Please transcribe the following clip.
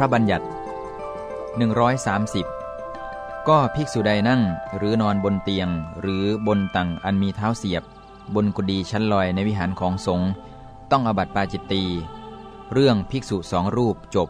พระบัญญัติ 130 ก็ภิกษุใดนั่งหรือนอนบนเตียง หรือบนตังอันมีเท้าเสียบ บนกุฏีชั้นลอยในวิหารของสงฆ์ต้องอบัติปาจิตตี เรื่องภิกษุสองรูปจบ